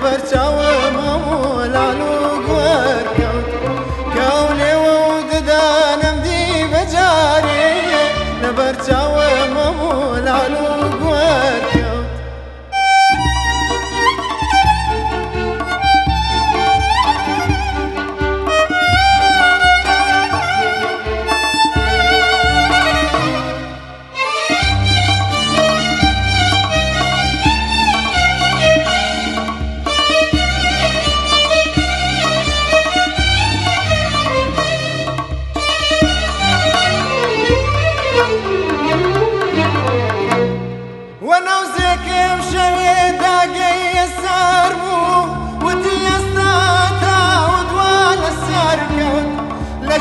Never child.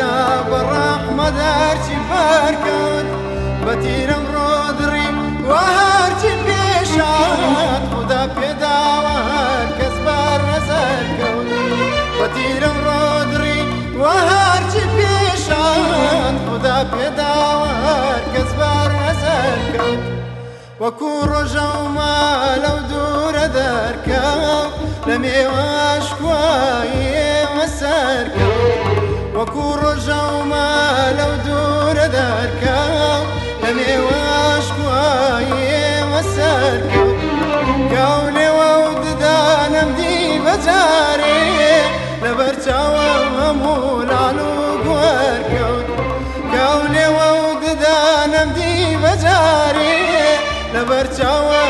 نەجاتیدا بەڕەحمەدارچی بەرکەوت بە تیرم ڕۆدڕی وە هەرچی پێشات خدا پێداوە هەر کەس بار نەزەر کەوت بە تیرم ڕۆدڕی وە هەرچی پێشات خدا پێداوە هەر کەس بار نەزەر کەوت وەکو ڕۆژە و مالە و دوورە دەرکەوت لە مێواش کوایێمە سەرکەوت وەکو ڕۆژە و مالە و دوورە دەرکەوت لە مێواش کوایێمە سەرکەوت گاو لێوە و ددانم دی بەجارێ لەبەر چاوە هەموو لاڵ و گوەرکەوت گاو لێوە و ددانم دی بەجارێ لەبەر چاوە